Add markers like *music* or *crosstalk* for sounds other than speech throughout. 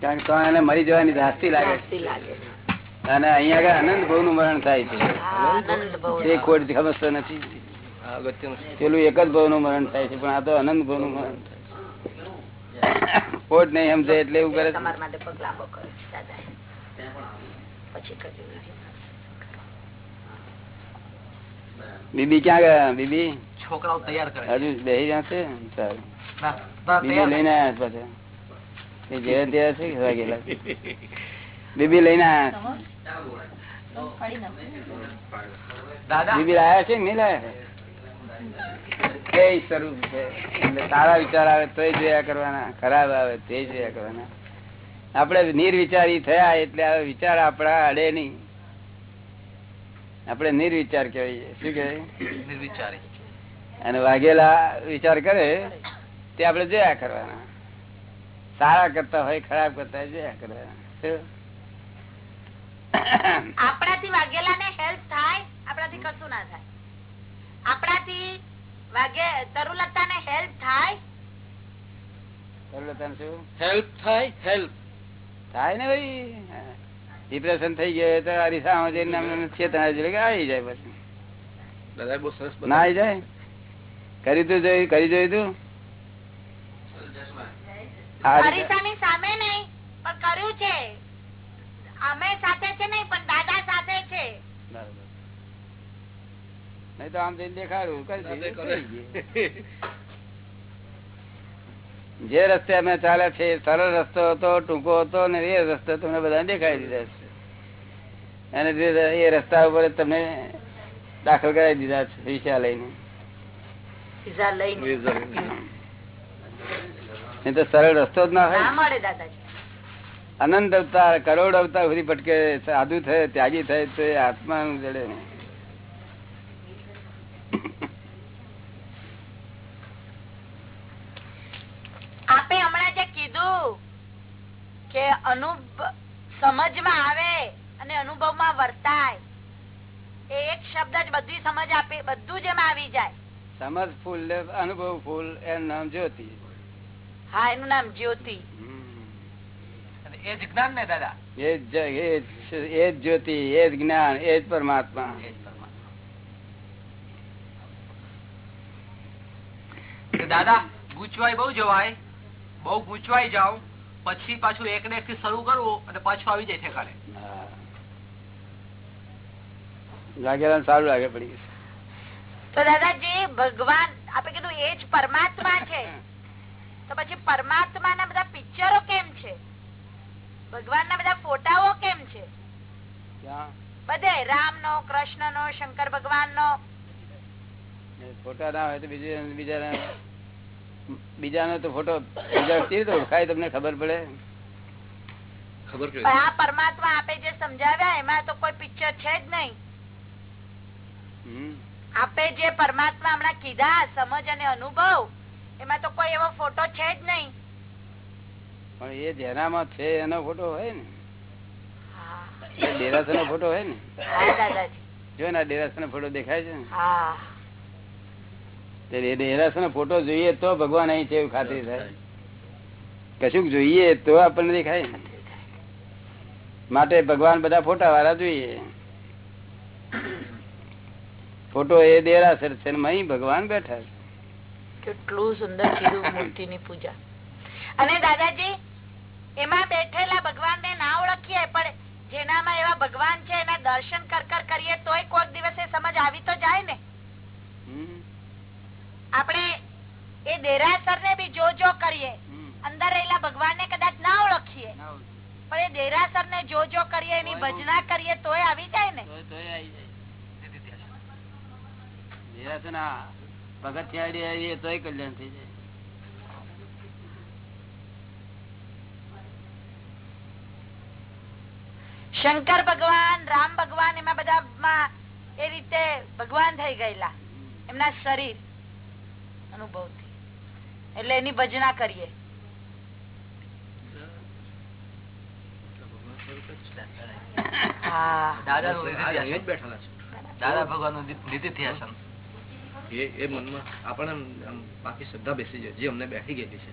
કારણ કે એને મરી જવાની ધાસ્તી લાગે. અને અહીંયા આગળ આનંદ ભવનું મરણ થાય છે. એ ખોટ સમજતો નથી. પેલું એક જ ભવનું મરણ થાય છે પણ આ તો આનંદ ભવનું મરણ થાય. ખોટ નહીં સમજે એટલે એવું કરે બીબી ક્યાં ગયા બીબી? છોકરાઓ તૈયાર કરે હજુ બે બીબી લઈને આવ્યા પાછા. એ જે ત્યાં છે કે વાગેલા બીબી લઈને બીબી લાયા છે નહીં લાયા? સ્વરૂપ છે. સારા વિચાર આવે તો જોયા કરવાના ખરાબ આવે તે જોયા કરવાના. આપડે નિર્વિચારી થયા એટલે હવે વિચાર આપણા અડે નહીં. આપણે નિર્વિચાર કહેવાય શું કહેવાય? નિર્વિચારી. અને વાઘેલા વિચાર કરે તે આપણે જોયા કરવાના. સારા કરતા હોય ખરાબ કરતા હોય જોયા કરવાના આપણાથી વાઘેલા ને હેલ્પ થાય આપણાથી કશું ના થાય. આપણાથી વાગે તરુલતા ને હેલ્પ થાય. તરુલતાને શું? હેલ્પ થાય હેલ્પ થાય ને ભાઈ. ડિપ્રેશન થઈ ગયો તો અરીસા જઈને ચેતના આવી જાય. પછી. દાદા બહુ સરસ ના આવી જાય? કરી તું જોયું કરી જોયું તું? સામે નહીં પણ કર્યું છે. અમે સાથે છે નહીં પણ દાદા સાથે છે. બરાબર. તો આમ જઈને દેખાડું કરી. જે રસ્તે અમે ચાલે છે સરળ રસ્તો હતો ટૂંકો હતો ને એ રસ્તો તમને બધા દેખાડી દીધા છે. અને એ રસ્તા ઉપર તમે તમને દાખલ કરાવી દીધા છે વિઝા લઈને. તો સરળ રસ્તો જ ના હોય. અનંત અવતાર કરોડ અવતાર સુધી ભટકે સાધુ થાય ત્યાગી થાય તો એ આત્મા જડે. આપે હમણાં જે કીધું કે અનુભવ સમજમાં આવે અને અનુભવમાં વર્તાય એ એક શબ્દ જ બધી સમજ આપે બધું જ એમાં આવી જાય. સમજ ફૂલ અનુભવ ફૂલ એનું નામ જ્યોતિ. હા એનું નામ જ્યોતિ એ જ જ્ઞાન ને દાદા એ જ જ- એ જ- એ જ જ્યોતિ એ જ જ્ઞાન એ જ પરમાત્મા એ જ પરમાત્મા. તો દાદા ગૂંચવાય બહુ જવાય બહુ ગૂંચવાઈ જાવ પછી પાછું એક ને એક થી શરૂ કરવું અને પાછું આવી જાય ઠેકાણે હા. લાગેલા સારું લાગે પડી ગયું. તો દાદાજી ભગવાન આપડે કીધું એ જ પરમાત્મા છે તો પછી પરમાત્મા ના બધા પિક્ચરો કેમ છે? ભગવાન ના બધા ફોટાઓ કેમ છે? બધે રામ નો કૃષ્ણ નો શંકર ભગવાન નો ફોટા ના હોય તો બીજું બીજા બીજાનો તો ફોટો બીજા ઓળખાય તમને ખબર પડે? આ પરમાત્મા આપે જે સમજાવ્યા એમાં તો કોઈ પિક્ચર છે જ નહીં. આપે જે પરમાત્મા હમણાં કીધા સમજ અને અનુભવ એમાં તો કોઈ એવો ફોટો છે જ નહીં. પણ એ જેનામાં છે એનો ફોટો હોય ને. હા. નો ફોટો હોય ને. જો ને ડેરાસર નો ફોટો દેખાય છે ને. હા. નો ફોટો જોઈએ તો ભગવાન અહીં છે એવું ખાતરી થાય. કશુંક જોઈએ તો આપણને દેખાય. માટે ભગવાન બધા ફોટા વાળા જોઈએ. *coughs* ફોટો એ દેરાસર છે ને ભગવાન બેઠા છે. કેટલું સુંદર કીધું મૂર્તિની પૂજા. અને દાદાજી એમાં બેઠેલા ભગવાન ને ના ઓળખીએ પણ જેનામાં એવા ભગવાન છે એના દર્શન કર કર કરીએ તોય કોઈક દિવસે સમજ આવી તો જાય ને. આપણે એ દેરાસર ને બી જો જો કરીએ અંદર રહેલા ભગવાન ને કદાચ ના ઓળખીએ. પણ એ દેરાસર ને જો જો કરીએ એની ભજના કરીએ તોય આવી જાય ને. તોય- તોય કલ્યાણ થઈ જાય. શંકર ભગવાન રામ ભગવાન એમાં બધામાં એ રીતે ભગવાન થઈ ગયેલા. એમના શરીર અનુભવથી. એટલે એની ભજના કરીએ. હા. દાદા બેઠેલા છે દાદા ભગવાનનું નિધિધ્યાસન એ એ મનમાં આપણને બાકી શ્રદ્ધા બેસી જાય જે અમને બેઠી ગયેલી છે.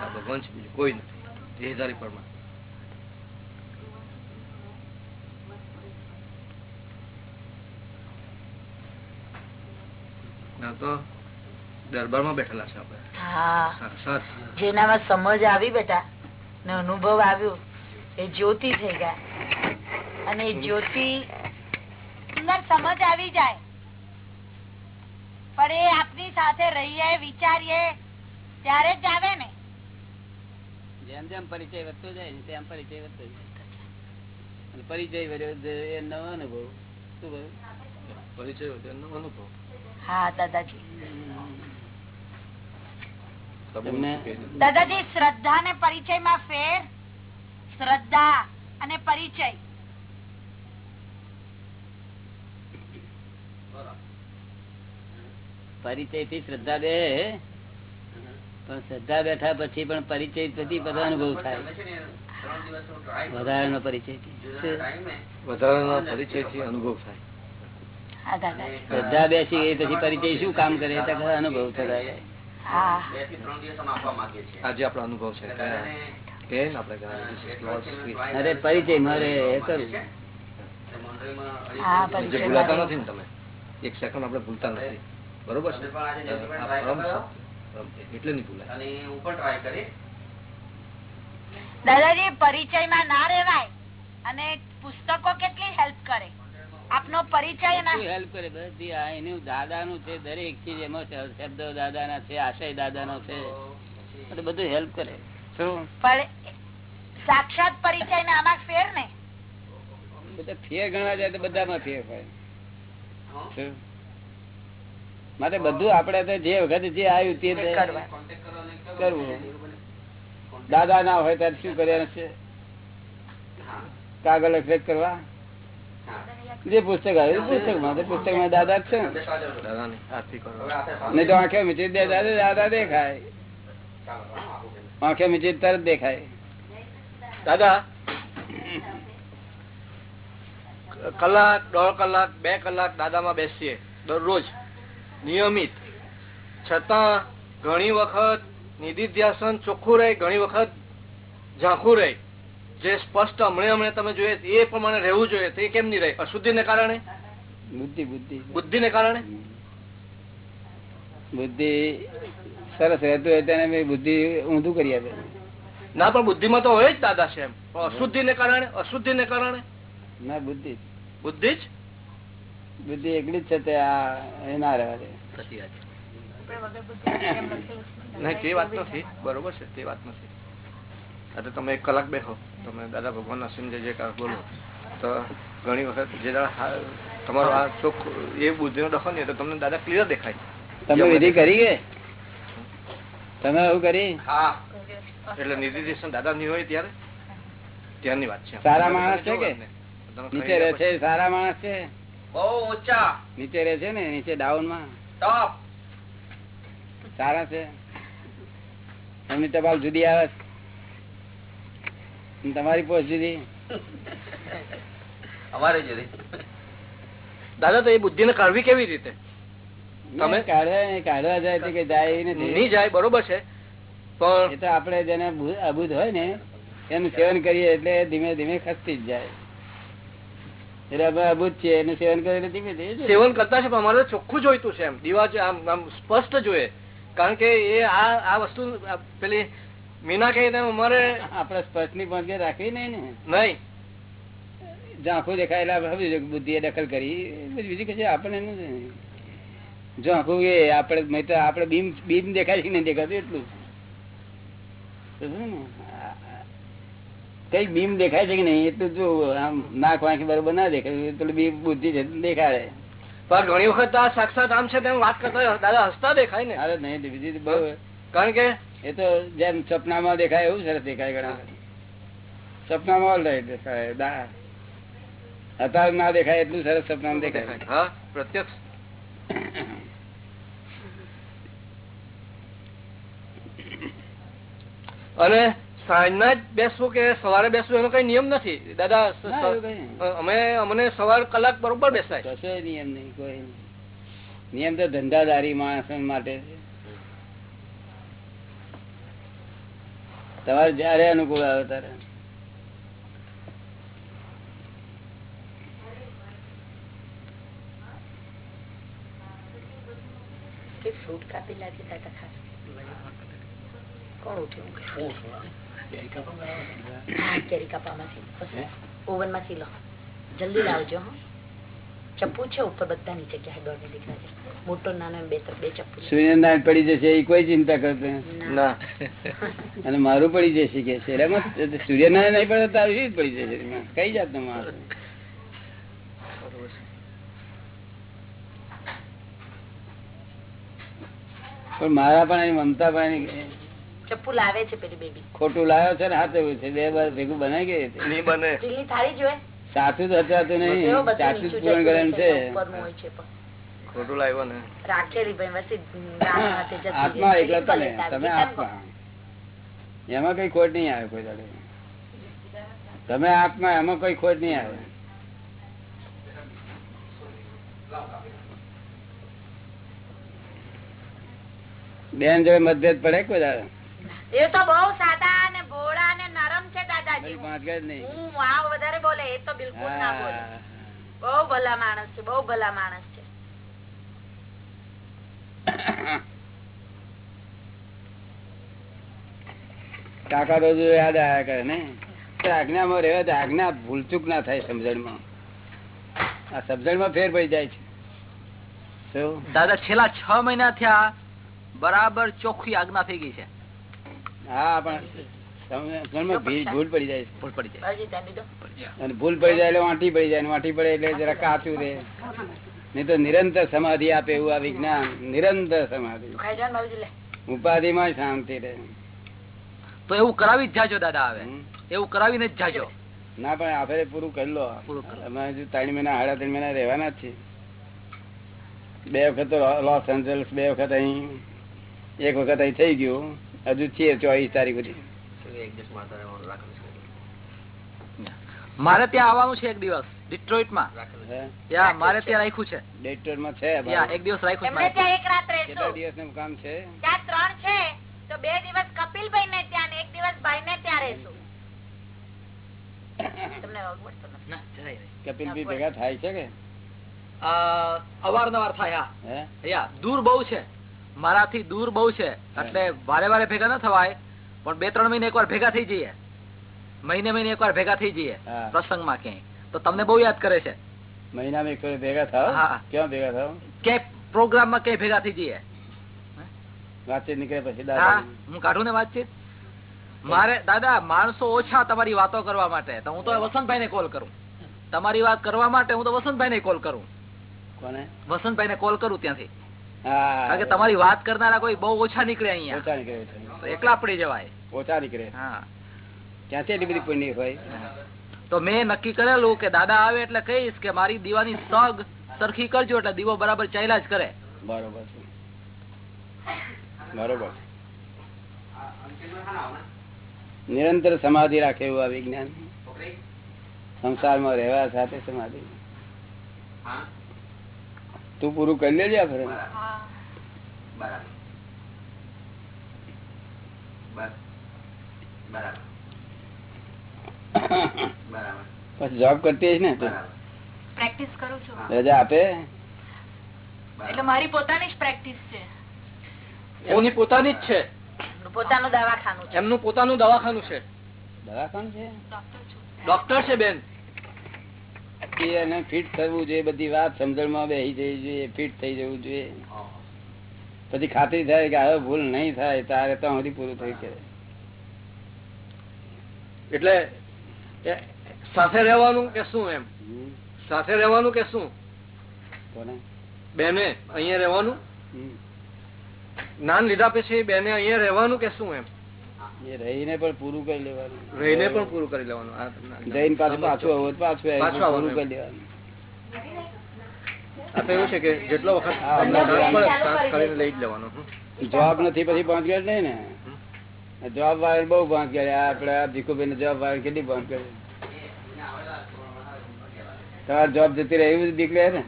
આ ભગવાન છે બીજું કોઈ નથી. દેહધારી પરમાત્મા ના તો દરબારમાં બેઠેલા છે આપણે. હા. સાક્ષાત જેનામાં સમજ આવી બેટા ને અનુભવ આવ્યો એ જ્યોતિ થઈ ગયા. અને જ્યોતિ સમજ આવી જાય. પણ એ આપની સાથે રહીએ વિચારીએ ત્યારે જ આવે ને. જેમ જેમ પરિચય વધતો જાય ને તેમ પરિચય વધતો જાય. પરિચય વધ્યો એ નવો અનુભવ. શું કહ્યું? પરિચય તેનો અનુભવ. હા દાદાજી. દાદાજી શ્રદ્ધા ને પરિચયમાં ફેર શ્રદ્ધા અને પરિચય. પરિચયથી શ્રદ્ધા બે પણ શ્રદ્ધા બેઠા પછી પણ પરિચય પછી બધો અનુભવ થાય. વધારાનો પરિચય વધારાનો પરિચયથી. અનુભવ થાય. શ્રદ્ધા બેસી એ પછી પરિચય શું કામ કરે અનુભવ થતા આજે આપણો અનુભવ છે. અરે પરિચય મારે પરિચય ભૂલાતા નથી ને તમે? એક સેકન્ડ આપણે ભૂલતા નથી. બરોબર છે. એટલે નહીં ભૂલાય. દાદાજી પરિચયમાં ના રેવાય અને પુસ્તકો કેટલી હેલ્પ કરે? આપનો પરિચય હેલ્પ કરે? બધી આ એનું દાદાનું છે દરેક ચીજ એમાં શબ્દ દાદાના છે આશય દાદાનો છે. એટલે બધું હેલ્પ કરે. શું? સાક્ષાત પરિચય ને આમાં ફેર ને? બધા ફેર ગણવા જાય તો બધામાં ફેર હોય? માટે બધું આપડે જે વખતે જે આવ્યું તે કરવું. દાદા ના હોય ત્યારે શું કર્યા છે કાગળ અક્ષર કરવા? જે પુસ્તક આવ્યું પુસ્તકમાં પુસ્તકમાં દાદા છે નહીં તો આંખે મીચી દે દાદા દાદા દેખાય. આંખે મીચી તરત દેખાય. દાદા. કલાક દોઢ કલાક બે કલાક દાદામાં બેસીએ. દરરોજ. નિયમિત. છતાં ઘણી વખત નિધિધ્યાસન ચોખ્ખું રહે ઘણી વખત ઝાંખું રહે. જે સ્પષ્ટ હમણે હમણે તમે જોઈએ એ પ્રમાણે રહેવું જોઈએ. તે કેમ નહીં રહે? અશુદ્ધિને કારણે? બુદ્ધિ બુદ્ધિ. બુદ્ધિને કારણે? બુદ્ધિ સરસ રહેતું હોય તેને બુદ્ધિ ઊંધું કરી આપે. ના પણ બુદ્ધિમાં તો હોય જ દાદા છે એમ. અશુદ્ધિ ને કારણે? અશુદ્ધિને કારણે? ના બુદ્ધિ બુદ્ધિ જ? બુદ્ધિ એકલી જ છે તે આ એ ના રહેવા તે વાત નથી બરોબર છે તે વાત નથી આ તમે એક કલાક બેહો. તમે દાદા ભગવાન ના સમજે જે બોલો તો ઘણી વખત જે દાડા તમારો આ ચોખ્ખ એ બુદ્ધિ નો ડખો નહીં તો તમને દાદા ક્લિયર દેખાય. તમે વિધિ કરી કે? તમે એવું કરી? હા. એટલે નિધિ દાદા નહીં હોય ત્યારે? ત્યારની વાત છે. સારા માણસ છે કે? નીચે રહે છે સારા માણસ છે? બહુ ઊંચા. નીચે રહે છે ને નીચે ડાઉનમાં. ટોપ સારા છે. એમની ટપાલ જુદી આવે તમારી પોસ્ટ જુદી. અમારે જુદી. દાદા તો એ બુદ્ધિ ને કાઢવી કેવી રીતે? તમે- કાઢવા કાઢવા જાય કે જાય નહીં જાય બરોબર છે. પણ એ તો આપડે જેને ભૂ- હોય ને એનું સેવન કરીએ એટલે ધીમે ધીમે ખસતી જ જાય એટલે અમે અબૂધ છીએ એનું સેવન કરતા છે પણ અમારે ચોખ્ખું જોઈતું છે એમ. દીવા આમ આમ સ્પષ્ટ જોઈએ. કારણ કે એ આ આ વસ્તુ પેલી મીના કહે તેમ અમારે આપડે સ્પર્શની પંચે રાખવી નહીં ને? નહીં. ઝાંખું દેખાય એટલે આપણે સમજી બુદ્ધિ એ દખલ કરી. બીજું કશું આપણને જો આખું એ આપડે આપડે બીમ બીમ દેખાય છે નહીં દેખાતું એટલું ને? કઈ બીમ દેખાય છે કે નહીં એટલું જો આમ નાક વાંખી બરોબર ના દેખાય એટલું બીમ બુદ્ધિ છે દેખાડે. પણ ઘણી વખત આ સાક્ષાત આમ છે તેમ વાત કરતા દાદા હસતા દેખાય ને? અરે નહીં બીજી બહુ કારણ કે? એ તો જેમ સપનામાં દેખાય એવું સરસ દેખાય ઘણા સપનામાં ઓલ દેખાય અત્યારે ના દેખાય એટલું સરસ સપનામાં દેખાય. હા પ્રત્યક્ષ. *coughs* અને સાંજના જ બેસવું કે સવારે બેસવું એનો કઈ નિયમ નથી? દાદા. અમે અમને સવાર કલાક બરોબર બેસાય. કશો નિયમ નહીં કોઈ નિયમ તો ધંધાદારી માણસ માટે તમારે જયારે અનુકૂળ આવે ત્યારે. કે ફ્રૂટ કાપી લાગે દાદા ખાસ. કોણ ઉઠ્યું હા કેરી કાપવામાં સીલો જલ્દી લાવજો હો ચપ્પુ છે ઉપર બધાની જગ્યાએ દોડને દીકરા છે મોટો નાનો બે બે ચપ્પુ સૂર્યનારાયણ પડી જશે એ કોઈ ચિંતા કરતો ના. અને મારું પડી જશે કે છે સૂર્યનારાયણ નહીં પડે તો આવી જ પડી જશે. કઈ જાતનું મારું પણ મારા પણ એની મમતા પણ એની ચપ્પુ લાવે છે પેલી બેબી ખોટું લાવ્યો છે ને હાથ છે બે વાર ભેગું બનાવી ગઈ નહીં બને. ચીલી થાળી જોઈએ સાચું તો હચાતું નહીં. સાચું પૂરણ કરે છે રહેશે, ઉપરનું હોય છે પણ. ખોટું લાવ્યો ને. રાખેલી ભાઈ આત્મા એકલા તમે તમે આત્મા. એમાં કઈ ખોટ નહીં આવે કોઈ દાડે. તમે આત્મા એમાં કોઈ ખોટ નહીં આવે. બેન જોડે મતભેદ પડે કોઈ દાડે? એ તો બહુ સાદા અને ભોળા અને નરમ છે દાદાજી. મારી પાંચ ગજ નહીં. હું આ વધારે બોલે એ તો બિલકુલ ના બોલે. બહુ ભલા માણસ છે બહુ ભલા માણસ છે. કાકા રોજ યાદ આવ્યા કરે ને તો આજ્ઞામાં રહેવા તો આજ્ઞા ભૂલચૂક ના થાય સમજણમાં. આ સમજણમાં ફેર પડી જાય છે. દાદા છેલ્લા છ મહિના થયા બરાબર ચોખ્ખી આજ્ઞા થઈ ગઈ છે. હા પણ ભૂલ પડી જાય. ભૂલ પડી જાય. બાબુજી, ધ્યાન દીધો. અને ભૂલ પડી જાય એટલે વાંટી પડી જાય વાંટી પડે એટલે જરા કાચું રહે. નહીં તો નિરંતર સમાધિ આપે એવું આ વિજ્ઞાન. નિરંતર સમાધિ. ઉપાધિ માં શાંતિ રે તો એવું કરાવી જ જાજો દાદા આવે. એવું કરાવીને જ જાજો. ના પણ આપણે પૂરું કરી લો. પૂરું કરી લો. અમે હજુ ત્રણ મહિના સાડા ત્રણ મહિના રહેવાના જ છીએ. બે વખત તો લોસ એન્જલ્સ બે વખત અહીં એક વખત અહીં થઈ ગયું. હજુ છીએ ચોવીસ તારીખ સુધી. મારે ત્યાં આવવાનું છે એક દિવસ ડિટ્રોઇટમાં? મારે ત્યાં રાખ્યું છે. ડેટરમાં છે એક દિવસ રાખ્યું કેટલા દિવસનું કામ છે? ત્યાં ત્રણ છે. તો બે દિવસ કપિલભાઈ ને ત્યાં એક દિવસ ભાઈ ને ત્યાં રહેશું. કપિલ ભેગા થાય છે કે? અ, અવારનવાર થાય હે? યા દૂર બહુ છે. મારાથી દૂર બહુ છે. એટલે વારે વારે ભેગા ન થવાય પણ બે ત્રણ મહિને એકવાર ભેગા થઈ જઈએ. મહિને મહિને એકવાર ભેગા થઈ જઈએ પ્રસંગમાં ક્યાંય. તો તમને બહુ યાદ કરે છે. મહિનામાં એક વાર ભેગા થાવ? ક્યાં ભેગા થાવ? ક્યાંય પ્રોગ્રામમાં ક્યાંય ભેગા થઈ જઈએ. વાતચીત નીકળે પછી હા દાદા હું કાઢું ને વાતચીત? મારે દાદા માણસો ઓછા તમારી વાતો કરવા માટે. તો હું તો વસંતભાઈ ને કોલ કરું. તમારી વાત કરવા માટે હું તો વસંતભાઈ ને કોલ કરું. કોને? વસંતભાઈ ને કોલ કરું ત્યાંથી. કારણ કે તમારી વાત કરનારા કોઈ બહુ ઓછા નીકળે અહીંયા. ઓછા નીકળે એકલા પડી જવાય. ઓછા નીકળે. હા. ક્યાંથી એટલી બધી પુણ્ય હોય? તો મેં નક્કી કરેલું કે દાદા આવે એટલે કહીશ કે મારી દીવાની સગ સરખી કરજો એટલે દીવો બરાબર ચાલ્યા જ કરે. બરોબર છે. બરોબર નિરંતર સમાધિ રાખે એવું આ વિજ્ઞાન. સંસારમાં રહેવા સાથે સમાધિ. તું પૂરું કરી લેજે આ ફરે પછી જોબ કરતી હશે ને પ્રેક્ટિસ કરું છું. રજા આપે? એટલે મારી પોતાની જ પ્રેક્ટિસ છે. એમની પોતાની જ છે. પોતાનું દવાખાનું છે. એમનું પોતાનું દવાખાનું છે. દવાખાનું છે? ડોક્ટર છે બેન. એ એને ફિટ થવું જોઈએ બધી વાત સમજણમાં બેસી જવી જોઈએ ફિટ થઈ જવું જોઈએ. પછી ખાતરી થાય કે હવે ભૂલ નહીં થાય તારે તો સુધી પૂરું થઈ કે એટલે સાથે રહેવાનું કે શું એમ? સાથે રહેવાનું કે શું? કોને? બેને અહીંયા રહેવાનું? નાન જ્ઞાન લીધા પછી બેને અહીંયા રહેવાનું કે શું એમ? એ રહીને પણ પૂરું કરી લેવાનું. રહીને પણ પૂરું કરી લેવાનું જઈને પાછું પાછું આવું પાછું પાછું પૂરું કરી લેવાનું. આ તો એવું છે કે જેટલો વખત હા, તમને ચાલુ સાંસ પડે, કરી સાંસ દે. કાઢીને લઈ જ લેવાનું હમ. નથી પછી ભાંગેડ નહીં ને? જોબ વાળા બહુ ભાંગેડ આપડે આ ભીખુભાઈ જવાબ વાળા કેટલી ભાંગેડ તમારે જોબ જતી રહે એવું દીકરી ને?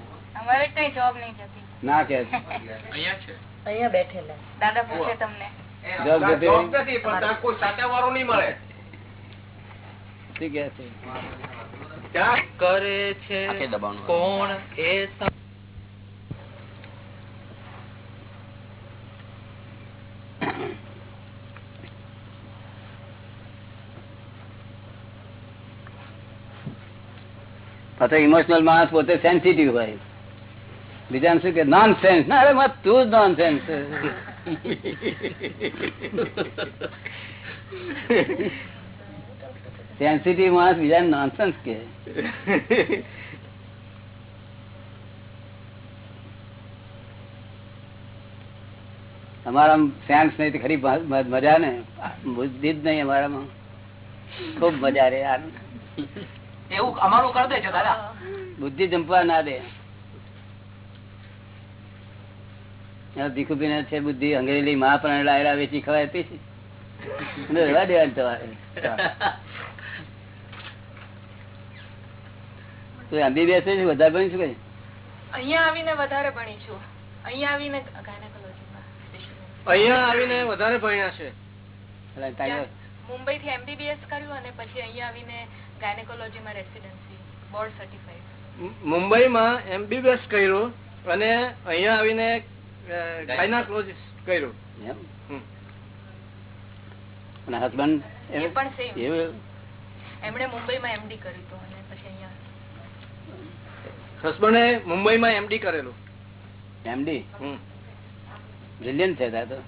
ના કે અહીંયા બેઠેલા. દાદા પૂછે તમને. જોબ. નથી પણ કોઈ નહીં મળે. કરે છે કોણ એ સમ- ઇમોશનલ માણસ પોતે સેન્સિટિવ હોય. બીજાને શું કે નોન સેન્સ ના અરે તું જ નોન સેન્સ સેન્સિટિવ માણસ બીજા નોનસન્સ કે અમારા સેન્સ નહીં તો ખરી મજા ને? બુદ્ધિ જ નહીં અમારામાં. ખૂબ મજા રે યાર. એવું અમારું કરી દેજો દાદા. બુદ્ધિ જંપવા ના દે. ભીખુભી છે બુદ્ધિ અંગ્રેજી મા પણ લાયરા વેચી ખવાય પી રહેવા દેવાનું તમારે. એમબીબીએસ વધારે ભણી શું કહે અહીંયા આવીને વધારે ભણી છું. અહીંયા આવીને અહીંયા આવીને વધારે ભણ્યા છે. મુંબઈ થી એમબીબીએસ કર્યું અને પછી અહીંયા આવીને ગાયનેકોલોજીમાં રેસિડેન્સી બોર્ડ સર્ટિફાઈડ મુ- મુંબઈમાં એમબીબીએસ કર્યું અને અહીંયા આવીને ગાયનાકોલોજીસ્ટ કર્યું. એમ? અને હસબન્ડ એ પણ સેમ એમણે મુંબઈમાં એમડી કર્યું હતું અને પછી અહીંયા હસબન્ડે મુંબઈમાં એમડી કરેલું. એમડી હમ. છે તાર તો.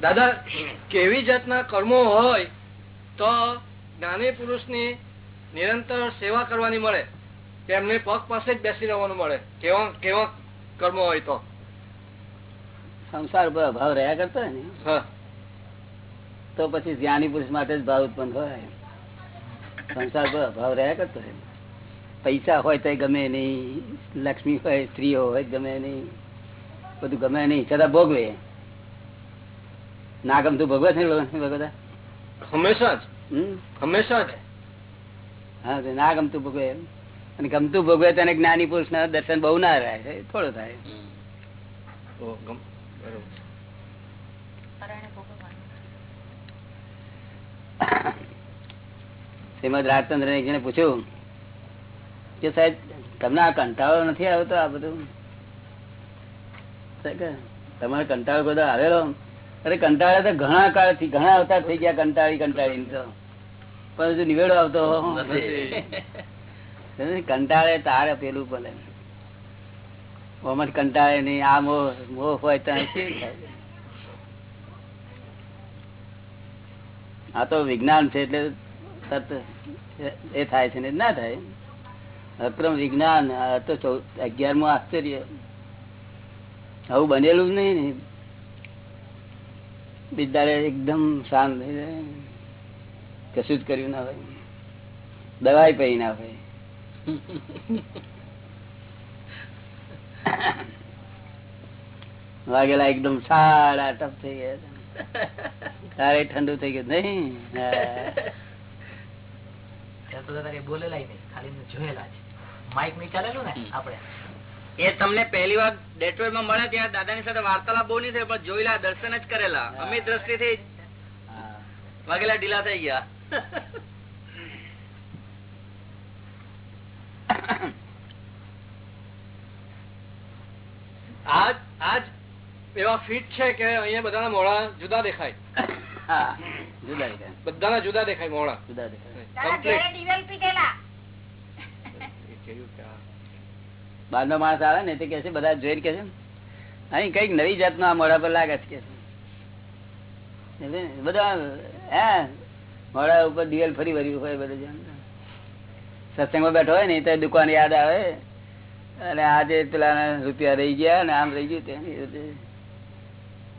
દાદા કેવી જાતના કર્મો હોય તો જ્ઞાની પુરુષની નિરંતર સેવા કરવાની મળે તેમને પગ પાસે જ બેસી રહેવાનું મળે કેવા કેવા કર્મો હોય તો. સંસાર પર અભાવ રહ્યા કરતો હોય ને? તો પછી જ્ઞાની પુરુષ માટે જ ભાવ ઉત્પન્ન હોય સંસાર પર અભાવ રહ્યા કરતો હોય. પૈસા હોય તો ગમે નહીં લક્ષ્મી હોય સ્ત્રીઓ હોય ગમે નહીં બધું ગમે નહીં છતાં ભોગવે. ના ગમતું ભોગવે છે ને લોકો હંમેશા જ? હંમેશા હા ના ગમતું ભોગવે અને ગમતું ભોગવે તો જ્ઞાની પુરુષ ના દર્શન બહુ ના રહે થોડો થાય. શ્રીમદ રાજચંદ્ર ને જણે પૂછ્યું કે સાહેબ તમને આ કંટાળો નથી આવતો આ બધું? તમારે કંટાળો બધો આવેલો? અરે કંટાળે તો ઘણા કાળથી ઘણા અવતાર થઈ ગયા કંટાળી કંટાળી. તો. પણ હજુ નિવેડો આવતો. *laughs* કંટાળે તારે પેલું ભલે ઓમાં કંટાળે નહીં. આ મોહ મોહ હોય તો આ તો વિજ્ઞાન છે એટલે તરત એ થાય છે ને ના થાય. અક્રમ વિજ્ઞાન આ તો અગિયારમું આશ્ચર્ય. આવું બનેલું જ નહીં ને. બિદારે એકદમ શાંત થઈ જાય. કશું જ કર્યું ના હોય. દવાઈ પડી ના હોય. વાગેલા એકદમ સારા ટપ થઈ ગયા તારે ઠંડુ થઈ ગયું નહીં? બોલેલા નહીં. ખાલી જોયેલા છે માઇક નહીં ચાલેલું ને? આપડે એ તમને પહેલી વાર ડેટ્રોઇટમાં મળે ત્યાં દાદાની સાથે વાર્તાલાપ બહુ નહીં થયો પણ જોયેલા દર્શન જ કરેલા. અમિત દ્રષ્ટિ થી વાગેલા ઢીલા થઈ ગયા. આજ આજ એવા ફિટ છે કે અહીંયા બધાના મોડા જુદા દેખાય. જુદા દેખાય. બધાના જુદા દેખાય મોડા જુદા દેખાય. Complete. બહારનો માણસ આવે ને તે કે બધા જોઈને કે છે અહીં કંઈક નવી જાતનો આ મોડા પર લાગે છે બધા, હે મોડા ઉપર દિવેલ ફરી વર્યું હોય બધું જાણ સત્સંગમાં બેઠો હોય ને તો દુકાન યાદ આવે. અને આજે પેલા રૂપિયા રહી ગયા ને આમ રહી ગયું તેમ.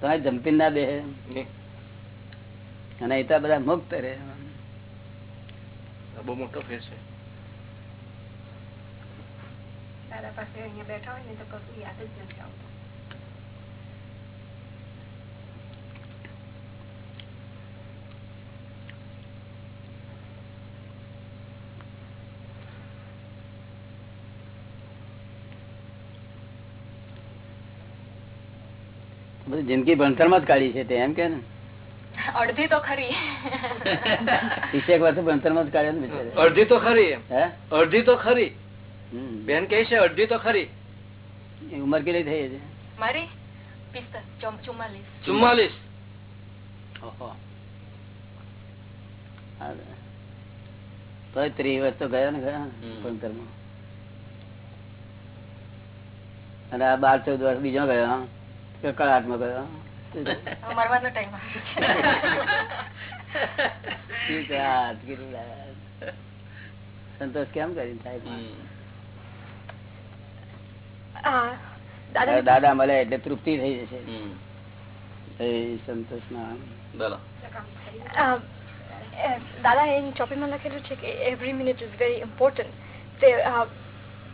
તમે જમ્પિંગ ના બે અને એ તો બધા મુક્ત રહે. બહુ મોટો ફેર છે. દાદા પાસે અહીંયા બેઠા હોય ને તો કશું યાદ જ નથી આવતું જિંદગી ભણતર માં જ કાઢી છે તે એમ કે ને અડધી તો ખરી શિક્ષક વર્ષે ભણતર માં જ કાઢે અડધી તો ખરી અડધી તો ખરી બેન કે છે અડધી તો ખરી. ઉમર કેટલી થઈ છે મારી ચુમ્માલીસ. ત્રીસ વર્ષ તો ગયા ને ગયા હમ. અને આ બાર ચૌદ વર્ષ બીજો ગયો કળાટમાં ગયો મરવાનો ટાઈમ. સંતોષ કેમ કરી થાય દાદા દાદા મળે એટલે તૃપ્તિ થઈ જશે. સંતોષ ના બોલો. દાદા એની ચોપડીમાં લખેલું છે કે every minute is very important તે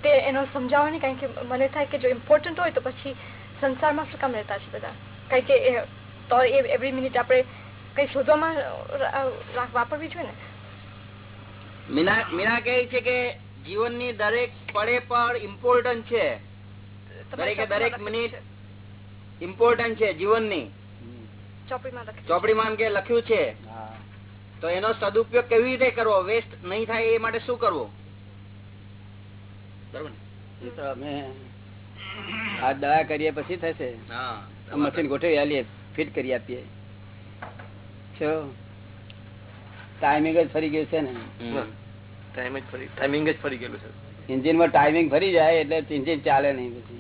તે એનો સમજાવવાની કારણ કે મને થાય કે જો ઇમ્પોર્ટન્ટ હોય તો પછી સંસારમાં શું કામ રહેતા છે બધા? કારણ કે એ- તો એવરી મિનિટ આપણે કઈ શોધવામાં વાપરવી જોઈએ ને? મીના મીના કહે છે કે જીવનની દરેક પળે પળ ઇમ્પોર્ટન્ટ છે. દરેકે દરેક મિનિટ ઇમ્પોર્ટન્ટ છે જીવનની. ચોપડીમાં કે લખ્યું છે. હા. તો એનો સદુપયોગ કેવી રીતે કરવો? વેસ્ટ નહીં થાય એ માટે શું કરવું? બરોબર ને? અમે આ દવા કરીએ પછી થશે. હા. મશીન ગોઠવી આલીએ ફિટ કરી આપીએ. છો ટાઈમિંગ જ ફરી ગયું છે ને. ટાઈમ જ ફરી ટાઈમિંગ જ ફરી ગયેલું છે. એન્જિનમાં ટાઈમિંગ ફરી જાય એટલે એન્જિન ચાલે નહીં પછી.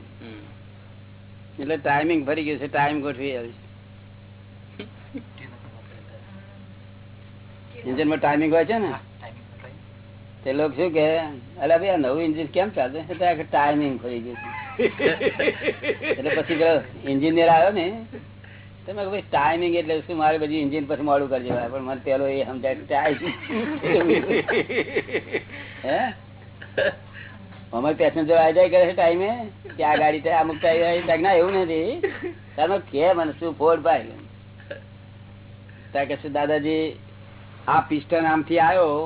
એટલે ટાઈમિંગ ફરી ગયું છે ટાઈમ ગોઠવી આવી એન્જિનમાં ટાઈમિંગ હોય છે ને? તે લોકો શું કે અલા ભાઈ આ નવું એન્જિન કેમ ચાલે? ટાઈમિંગ ફરી ગયું એટલે પછી પેલો એન્જિનિયર આવ્યો ને તો ભાઈ ટાઈમિંગ એટલે શું? મારે બધી એન્જિન પછી મોડું કરી પણ મને પેલો એ સમજાય ટાઈમિંગ *laughs* હે? અમારે પેસેન્જર આવી જાય કરે છે ટાઈમે કે આ ગાડી અમુક ટાઈમ ના એવું નથી. તમે કે મને શું ફોડ ભાઈ? ત્યાં કે શું દાદાજી આ પિસ્ટન આમથી આવ્યો.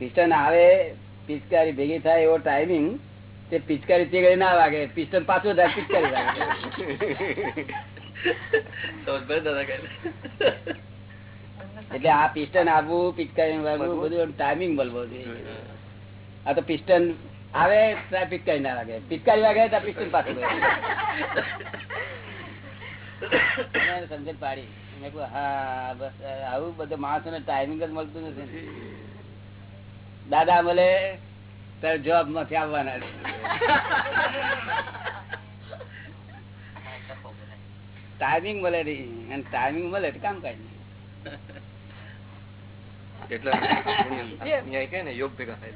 પિસ્ટન આવે પિચકારી ભેગી થાય એવો ટાઈમિંગ તે પિચકારી તે ના વાગે. પિસ્ટન પાછો થાય પિચકારી વાગે. એટલે આ પિસ્ટન આવવું પિચકારી બધું? ટાઈમિંગ બોલવો જોઈએ. આ તો પિસ્ટન આવે પિચકારી ના લાગે. પિચકારી લાગે ત્યાં પિસ્ટન પાછું સમજણ પાડી. મેં કીધું, હા બસ આવું બધું માણસો ને ટાઈમિંગ જ મળતું નથી. દાદા મળે ત્યારે જોબમાંથી આવવાના ટાઈમિંગ *laughs* મળે નહીં. અને ટાઈમિંગ મળે કામ કાઢ નહીં એટલે *laughs* ને યોગ ભેગા થાય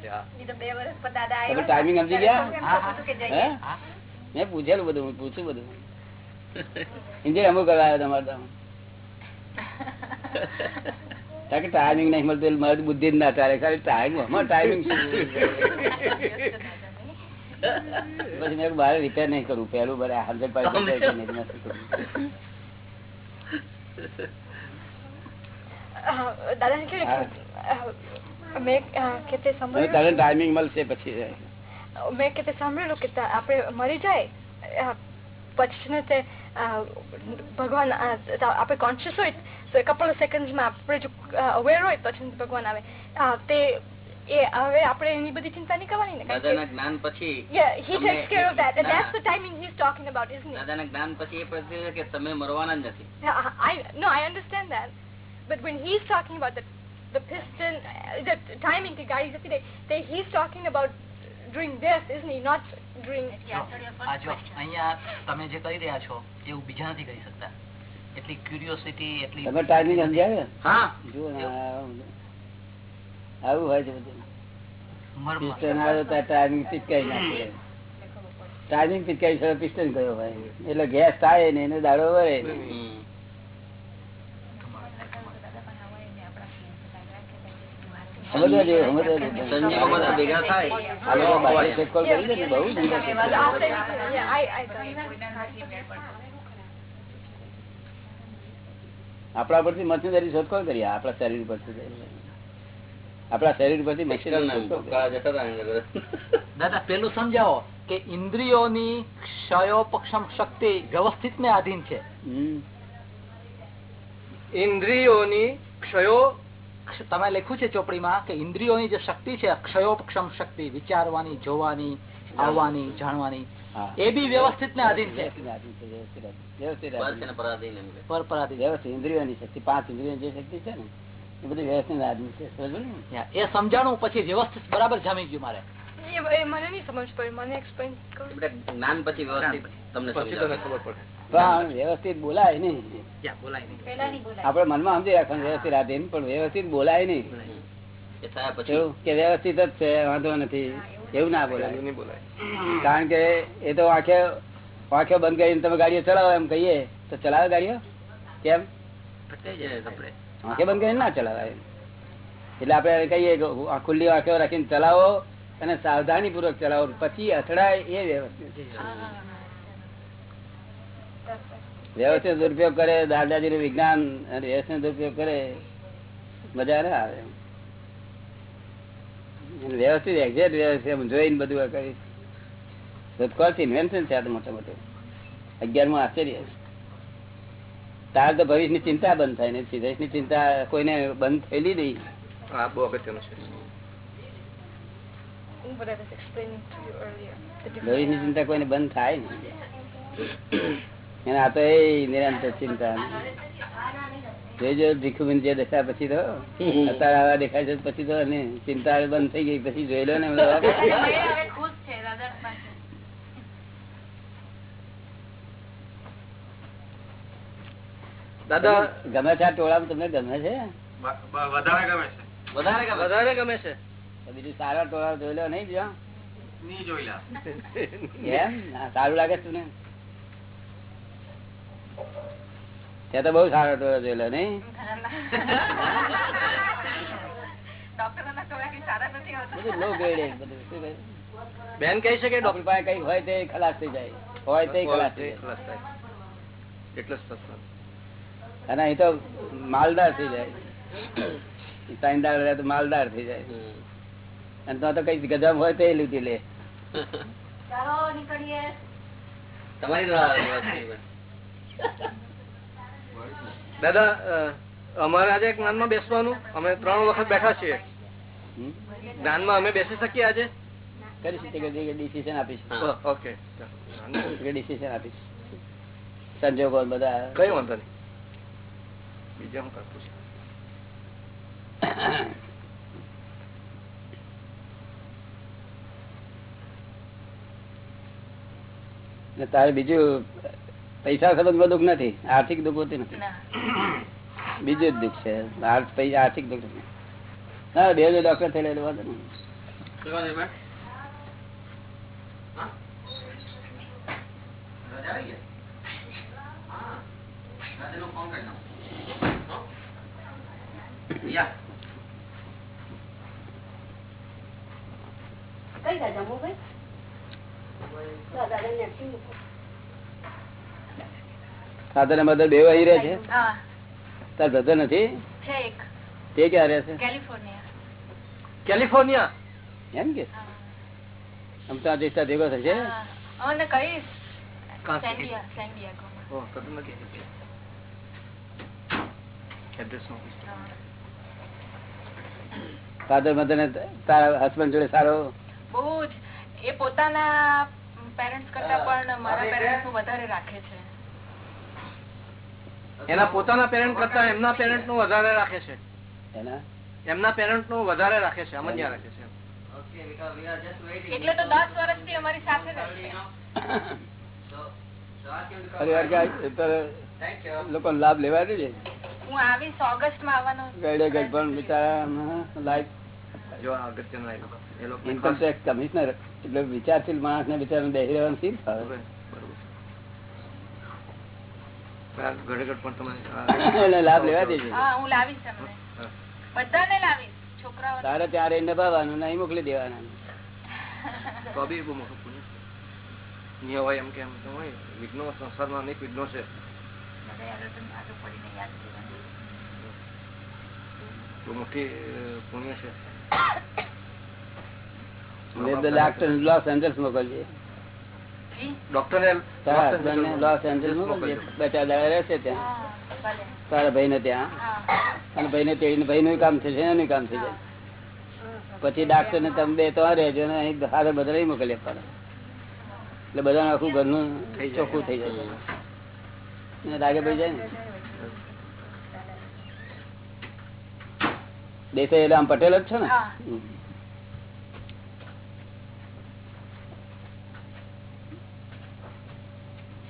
દાદા તમે ટાઈમિંગ સમજી ગયા? મેં પૂછેલું બધું હું પૂછું બધું. ઇન્જિન અમુક આવ્યો તમારે તમે કે ટાઈમિંગ નહીં મળતું એટલે મારી બુદ્ધિ જ ના ચાલે. ખાલી ટાઈમ અમારે ટાઈમિંગ પછી મેં બારે રિપેર નહીં કરવું. પેલું બરે હંડ્રેડ પર્સન્ટ અ, મેં અ, કે તે સાંભળ્યું તારે ટાઈમિંગ મળશે પછી મેં કે સાંભળેલું કે આપણે મરી જાય પછી છે ને તે અ, ભગવાન આપણે કોન્શિયસ હોય તો કપલ સેકન્ડમાં આપણે જો અવેર હોય તો ભગવાન આવે તે એ હવે આપણે એની બધી ચિંતા નહીં કરવાની ને દાદાના જ્ઞાન પછી ના, isn't it? દાદાના જ્ઞાન પછી એ પ્રતિ કે તમે મરવાના જ નથી no, I understand that. But when he's talking about the the piston, uh, the timing the guys yesterday, they, he's talking about during this, isn't he? Not during. જો અહીંયા તમે જે કરી રહ્યા છો એવું બીજા નથી કરી શકતા. એટલી ક્યુરિયોસિટી એટલી તમે ટાઈમિંગ સમજાવે? હા. આ- આવું હોય છે બધું. મર્મ. પિસ્ટન આવ્યો ટાઈમિંગ પિચકાઈ નાખે. ટાઈમિંગ પિચકાઈ પિસ્ટન ગયો હોય? એટલે ગેસ થાય ને એને દાડો વળે ને. હમ. સમજવા જેવું, સમજવા જેવું. સંજીવો બધા ભેગા થાય આ લોકો બારે શેકકોલ કરી દે ને બહુ ધંધા છે. I'll say it. Yeah, I, I આપણા પરથી મશીનરી શોધખોળ કરીએ આપણા શરીર પરથી આપણા શરીર પરથી. દાદા પેલું સમજાવો કે ઇન્દ્રિયોની ક્ષયોપક્ષમ શક્તિ વ્યવસ્થિત ને આધીન છે. ઇન્દ્રિયોની ક્ષયો ક્ષ- તમે લખ્યું છે ચોપડીમાં કે ઇન્દ્રિયોની જે શક્તિ છે ક્ષયોપક્ષમ શક્તિ વિચારવાની જોવાની આવવાની જાણવાની એ બી વ્યવસ્થિત ને આધીન છે પરાધીન ઇન્દ્રિયોની શક્તિ પાંચ ઇન્દ્રિયોની જે શક્તિ છે ને એ બધી વ્યવસ્થિત આધીન છે. એ સમજાણું પછી વ્યવસ્થિત બરાબર જામી ગયું મારે. મને નહીં સમજ પડી મને એક્સપ્લેન કરો. એ બેટા જ્ઞાન પછી વ્યવસ્થિત તમને પછી ખબર પડે. પણ વ્યવસ્થિત બોલાય નહીં. આપડે મનમાં સમજી રાખવાનું વ્યવસ્થિત રાધે પણ વ્યવસ્થિત બોલાય નહીં. કે વ્યવસ્થિત જ છે વાંધો નથી. એવું ના બોલાય. બોલાય. કારણ કે એ તો આંખે આંખે બંધ કરીને તમે ગાડીઓ ચલાવો એમ કહીએ તો ચલાવે ગાડીઓ? કેમ. આંખે બંધ કરીને ના ચલાવાય એટલે આપડે કહીએ કે ખુલ્લી આંખો રાખીને ચલાવો અને સાવધાની પૂર્વક ચલાવો. પછી અથડાય એ વ્યવસ્થિત. છે. વ્યવસ્થિત દુરુપયોગ કરે દાદાજી નું વિજ્ઞાન અને વ્યવસ્થિત દુરુપયોગ કરે મજા ના આવે. વ્યવસ્થિત એક્ઝેક્ટ વ્યવસ્થિત જોઈને બધું કરીશ કરી. શોધખોળ ઇન્વેન્શન છે આ તો મોટા મોટું. અગિયારમું આશ્ચર્ય. તાર તો ભવિષ્યની ચિંતા બંધ થાય ને ભવિષ્યની ચિંતા કોઈને બંધ થયેલી નહીં. હા બહુ અગત્યનું છે. ભવિષ્યની ચિંતા કોઈને બંધ થાય નહીં. અને આ તો એ નિરંતર ચિંતા. જોઈજો ભીખુબીન જે દશા પછી તો. અત્યારે આવા દેખાય છે પછી તો અને ચિંતા બંધ થઈ ગઈ પછી જોઈ લો ને *laughs* હવે ખુશ છે દાદા ગમે છે આ ટોળામાં તમને ગમે છે? વધારે ગમે. વધારે ગમે છે? બીજું સારા ટોળા જોઈ લો નહીં નહીં જોયેલા. એમ? સારું લાગે છે તમને ત્યાં તો બહુ સારો ટોળો જોયેલો કહે? બેન કહી શકે ડોક્ટર? પાસે કઈ હોય તે ખલાસ થઈ જાય. હોય તે ખલાસ થઈ જાય. એટલે. અને અહીં તો માલદાર થઈ જાય. સાઈનદાર રહે તો માલદાર થઈ જાય. અને તો તો કઈ ગજબ હોય તે લીધી લે. તમારી. દાદા અમારે આજે જ્ઞાનમાં બેસવાનું. અમે ત્રણ વખત બેઠા છીએ. જ્ઞાનમાં અમે બેસી શકીએ આજે? કરી શકીએ ડિસિઝન આપીશ. ઓકે. ડિસિઝન આપીશ? સંજોગો બધા. કઈ વાંધો નહીં. બીજા હું કરતું તારે બીજું પૈસા સંબંધમાં દુઃખ નથી આર્થિક દુઃખ હોતી નથી. બીજું જ દુઃખ છે. આર્થિક દુઃખ ના બે બે ડોક્ટર થયેલા વાંધો નહીં. શું કહો છો, બેન? હા? રજા આવી ગઈ? હા. રાત્રિનું ફોન કરી નાખો. હો? યા. કઈ દાદા મોબાઈલ ફાધર અને મધર બે અહીં રહે છે. તાર બ્રધર નથી? તે ક્યાં રહે છે? કેલિફોર્નિયા. કેલિફોર્નિયા? એમ કે? આમ તો આ દેશતા ભેગો થશે. ફાધર મધર ને તારા હસબન્ડ જોડે સારો? બહુ જ. એ પોતાના પેરેન્ટ્સ કરતા પણ મારા પેરેન્ટ્સ વધારે રાખે છે. એના પોતાના પેરેન્ટ કરતા એમના પેરેન્ટનું વધારે રાખે છે. એમના પેરેન્ટનું વધારે રાખે છે અમન્યા રાખે છે. Okay, because we are just waiting. એટલે તો દસ વર્ષથી અમારી સાથે જ છે So, so ask him to come ફરી વાર back. કે અત્યારે Thank you. લોકોને લાભ લેવા દે હું આવીશ ઓગસ્ટમાં આવવાનો બિચારા લાઈફ ઇન્કમ ટેક્સ કમિશનર એટલે વિચારશીલ માણસ ને બિચારા બેસી રહેવાનું શી ફાવે? બરોબર, બરોબર. આ ઘડે ઘડ પણ તમે એને *laughs* લાભ લેવા દેજે. હા હું લાવીશ બધાને લાવીશ છોકરાઓ તારે ત્યાં રહીને નભાવવાનું નહીં મોકલી દેવાના. *laughs* તો બી બહુ મોટું પુણ્ય હોય એમ કે એમ તો હોય. વિઘ્નો સંસારમાં અનેક વિઘ્નો છે. મોટી પુણ્ય છે. લોસ એન્જલ્સ મોકલજે. તારા ભાઈ ને ત્યાં. અને ભાઈ ને તેડીને ભાઈ નું કામ થશે એનું કામ થઈ જાય. પછી ડાક્ટર ને તમે બે તો રહેજો ને અહીં હારે બધા મોકલી આપવાના. એટલે બધા આખું ઘરનું ચોખ્ખું થઈ જાય. ને લાગે ભાઈ જાય ને? દેસાઈ એટલે આમ પટેલ જ છો ને હા. હમ.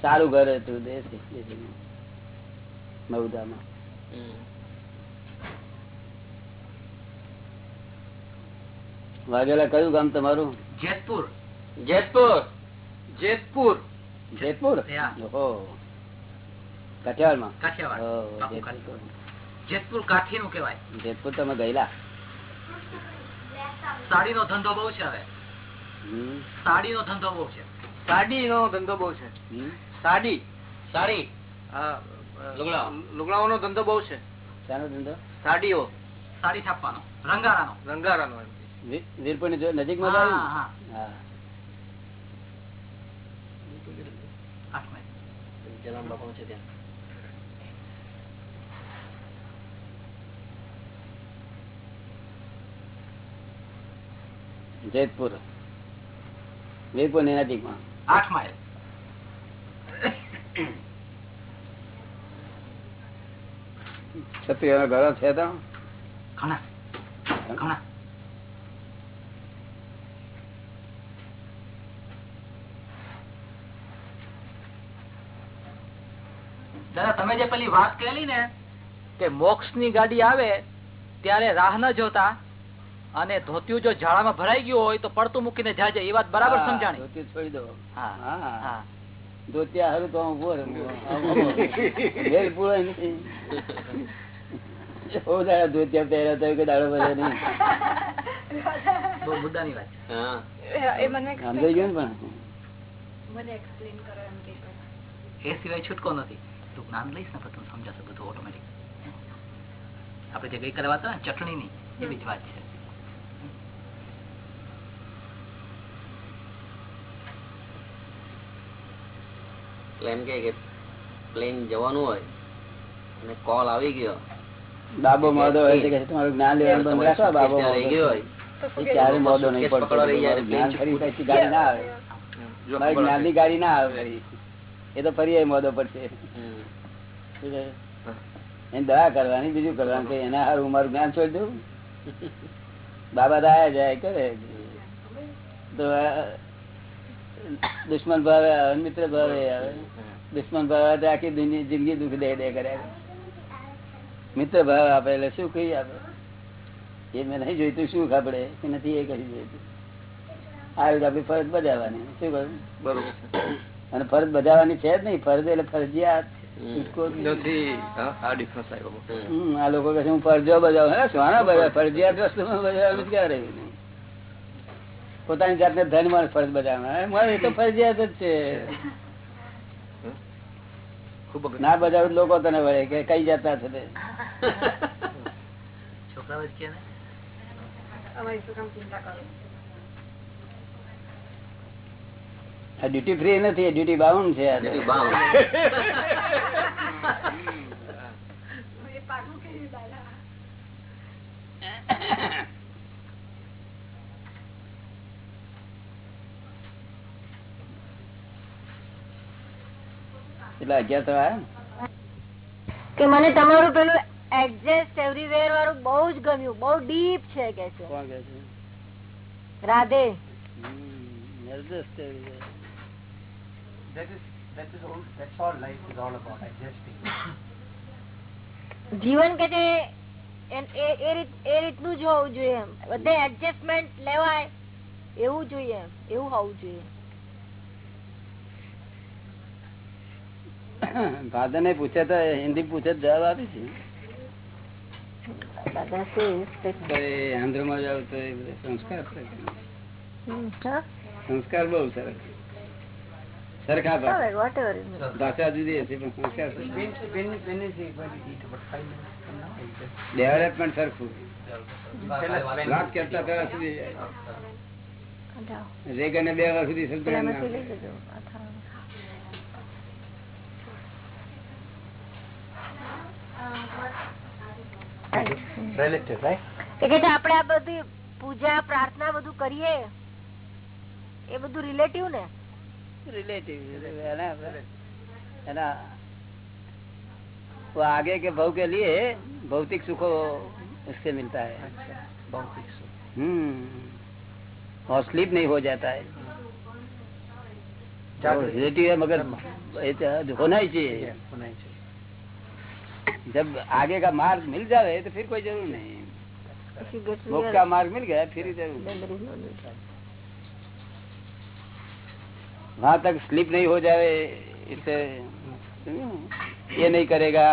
સારું ઘર હતું દેશી. વાઘેલા કયું ગામ તમારું? જેતપુર. જેતપુર. જેતપુર. જેતપુર? કાઠિયાવાડમાં? જેતપુર. કાઠી નું કેવાય જેતપુર તમે ગયેલા. સાડી નો ધંધો બહુ છે હવે. હમ, સાડી નો ધંધો બહુ છે. સાડી નો ધંધો બહુ છે. સાડી. સાડી. લુગડાઓ. નો ધંધો બહુ છે. શાનો ધંધો? સાડીઓ. સાડી છાપવાનો રંગારાનો. રંગારાનો એમ. વી- વીરપુરની જો નજીકમાં જ હા, આવ્યું? હા. ને? છે ત્યાં. જેતપુર વીરપુરની નજીકમાં. આઠ માઇલ. ક્ષત્રિયો ઘર છે તો? દાદા તમે જે પેલી વાત કહેલી ને કે મોક્ષની ગાડી આવે ત્યારે રાહ ન જોતા અને ધોતિયું જો ઝાડામાં ભરાઈ ગયું હોય તો પડતું મૂકીને જાજે એ વાત બરાબર સમજાણી? ધોતિયું છોડી દો. હા. હા. ધોતિયા હારું તો ઊભો રહું. પૂરો નહીં. ધોતિયા પહેર્યા તો કે દાડો ભરે નહીં. બહુ મુદ્દાની વાત છે. હા. એ સમજાઈ ગયું ને પણ. મને એક્સપ્લેન કરો એમ કે એ સિવાય છૂટકો નથી. તું જ્ઞાન લઈશ ને સમજાશે બધું ઓટોમેટિક આપણે જે ગઈ કરવા કરી ને ચટણી ની એવી જ વાત છે. એટલે એમ કે પ્લેન જવાનું હોય અને કોલ આવી ગયો. બાબો મોડો હોય છે કે તમારું જ્ઞાન લેવાનું બંધ રાખો બાબો રહી ગયો હોય. ક્યારે મોડો નહીં પડતો ગાડી ના આવે. જો મારી જ્ઞાનની ગાડી ના આવે એ તો ફરી મોદો પડશે એને દયા કરવાની બીજું કરવાનું કે એના હારું મારું જ્ઞાન છોડી દઉં? *laughs* બાબા દાયા જાય કરે. તો દુશ્મન ભાવે આવે મિત્ર ભાવે આવે. દુશ્મન ભાવ આવે આખી દુનિયા જિંદગી દુઃખ દે દે કર્યા મિત્ર ભાવ આપે એટલે શું કહી આપે? એ મેં નહીં જોઈતું શું ખબડે કે નથી એ કરી જોઈતું. આ રીતે આપડી ફરજ બજાવવાની. શું કહ્યું બરોબર. અને ફરજ બજાવવાની છે જ નહીં. ફરજ એટલે ફરજિયાત. આ લોકો છે હું ફરજો બજાવું. હે સોના બજાવ? ફરજિયાત વસ્તુ બજાવવાનું ક્યાં રહ્યું પોતાની જાતને ધર્મ ફરજ બજાવવા એ તો ફરજિયાત જ છે. ના બજાવ લોકો તને વળે કે કઈ જતા છે ડ્યુટી ફ્રી નથી ડ્યુટી બાઉન્ડ છે *laughs* આ તો. Duty bound. એ પાકું કેવી દાદા એટલે અગિયાર તો આવ્યા કે મને તમારું પેલું એડજસ્ટ એવરીવેર વાળું બહુ જ ગમ્યું બહુ ડીપ છે કે છે. કોણ કહે છે? રાધે. છે. જીવન કે છે એ- એ રીત- એ રીતનું જ હોવું જોઈએ એમ. બધે એડજસ્ટમેન્ટ લેવાય એવું જોઈએ એમ એવું હોવું જોઈએ. ફાધર ને પૂછે તો હિન્દી પૂછે જવાબ આપી છે. આંધ્રમાં જાવ તો સંસ્કાર બહુ સરસ. સરખા ભાષા. જુદી હશે પણ સંસ્કાર ડેવલપમેન્ટ સરખું. વાત કરતા પેલા સુધી. રેગને બે વર્ષ સુધી સંતોષ ના આવે. relative, right? એ કે છે આપણે આ બધી પૂજા પ્રાર્થના બધું કરીએ એ બધું રિલેટિવ ને रिलेटिव है ना है ना वो आगे के भाव के लिए भौतिक सुखो उससे मिलता है भौतिक सुख हम्म और स्लीप नहीं हो जाता है जागृति। रिलेटिव है मगर ये तो होना ही चाहिए Yes, होना ही चाहिए जब आगे का मार्ग मिल जाए तो फिर कोई ज़रूर नहीं। real, का मार्ग मिल गया फिर ही ज़रूर. वहाँ तक स्लीप नहीं हो जाए इससे ये नहीं करेगा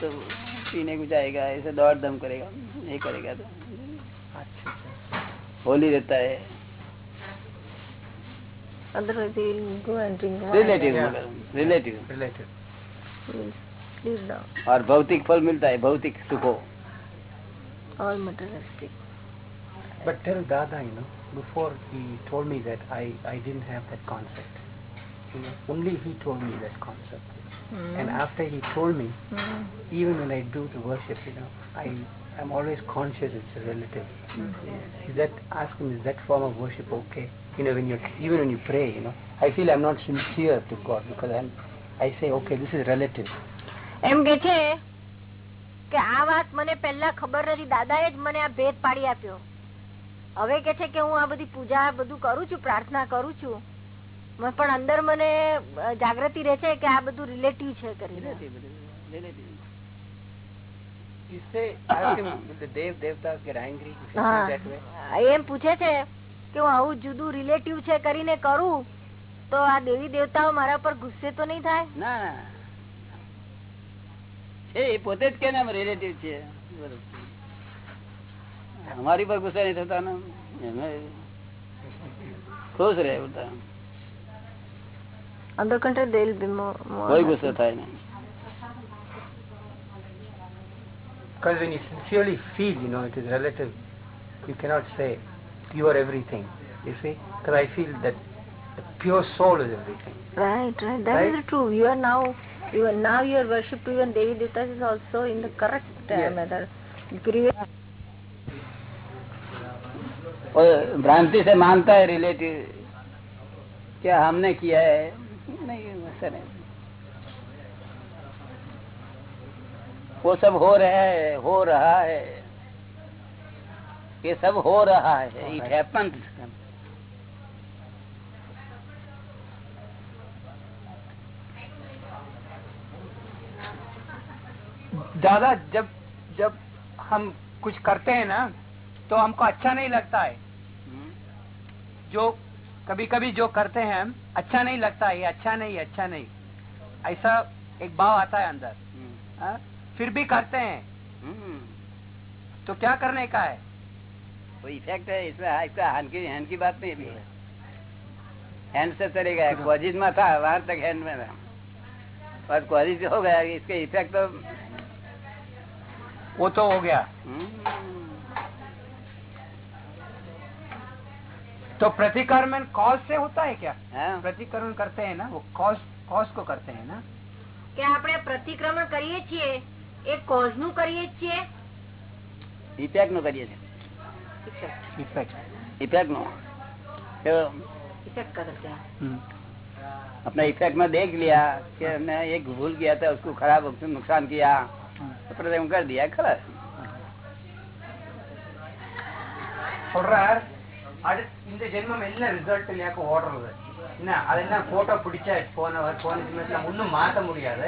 तो पीने को जाएगा ऐसे दौड़ दम करेगा नहीं करेगा तो। अच्छा अच्छा। होली रहता है। wine. Relative relative relative He will sleep down. और भौतिक फल मिलता है भौतिक सुखो All materialistic. but tell dada you know before he told me that i i didn't have that concept you know only he told me that concept and after he told me Mm. even when i do the worship you know i i'm always conscious it's a relative is that ask him is that form of worship okay you know when you even when you pray you know i feel i'm not sincere to god because i'm i say okay this is relative એમ કે છે કે આ વાત મને પહેલા ખબર નથી દાદાએ જ મને આ ભેદ પાડી આપ્યો. હવે કે છે કે હું આ બધી પૂજા બધું કરું છું પ્રાર્થના કરું છું પણ અંદર મને જાગૃતિ રહે છે કે આ બધું રિલેટિવ છે એમ પૂછે છે કે હું આવું જુદું રિલેટિવ છે કરીને કરું તો આ દેવી દેવતાઓ મારા પર ગુસ્સે તો નહીં થાય? ના. એ પોતે જ કે રિલેટિવ છે અમારી પર ગુસ્સા નહીં થતા ને એમે ખુશ રહે બધા અંદર કંટ્રી દે વિલ બી મોર કોઈ ગુસ્સો થાય નહીં Because when you sincerely feel, you know, it is relative, you cannot say you are everything. You see? Because I feel that the pure soul is everything. Right, right. That is Right? true. You are now, you are now your worship to even Devi Devtas is also in the correct uh, Yes. method. Previous और भ्रांति से मानता है relative क्या हमने किया है नहीं वैसा नहीं वो सब हो रहा है हो रहा है ये सब हो रहा है इट हैपन्स दादा जब जब हम कुछ करते हैं ना तो हमको अच्छा नहीं लगता है। जो कभी कभी जो करते हैं हम अच्छा नहीं लगता है अच्छा नहीं अच्छा नहीं। ऐसा एक भाव आता है अंदर। हाँ? फिर भी करते हैं। तो क्या करने का है? वो इफ़ेक्ट है इसमें इसका हैंड की हैंड की बात नहीं भी है। हैंड से चलेगा क्वाजिज *laughs* में था वहाँ तक हैंड में था। क्वाजिज हो गया इसके इफ़ेक्ट तो वो तो हो गया हम्म, तो प्रतिकर्मण कॉज से होता है क्या हाँ, प्रतिकर्मण करते हैं ना वो कॉज कॉज को करते हैं ना કે આપણે પ્રતિક્રમણ કરીએ છીએ એ કોઝ નું કરીએ છીએ ઇફેક્ટ નું કરીએ છીએ इफेक्ट इफेक्ट नो तो ઇફેક્ટ કરતા अपना इफेक्ट में देख लिया कि हमने एक भूल किया था उसको खराब नुकसान किया तो प्रतिक्रमण कर दिया खरा சொல்றார் அது இந்த ஜென்மம் என்ன ரிசல்ட் இல்லையாக்க ஓடுறது என்ன அதெல்லாம் போட்டோ பிடிச்சாச்சு போன போன ஜென்மத்துல ஒன்னும் மாத்த முடியாது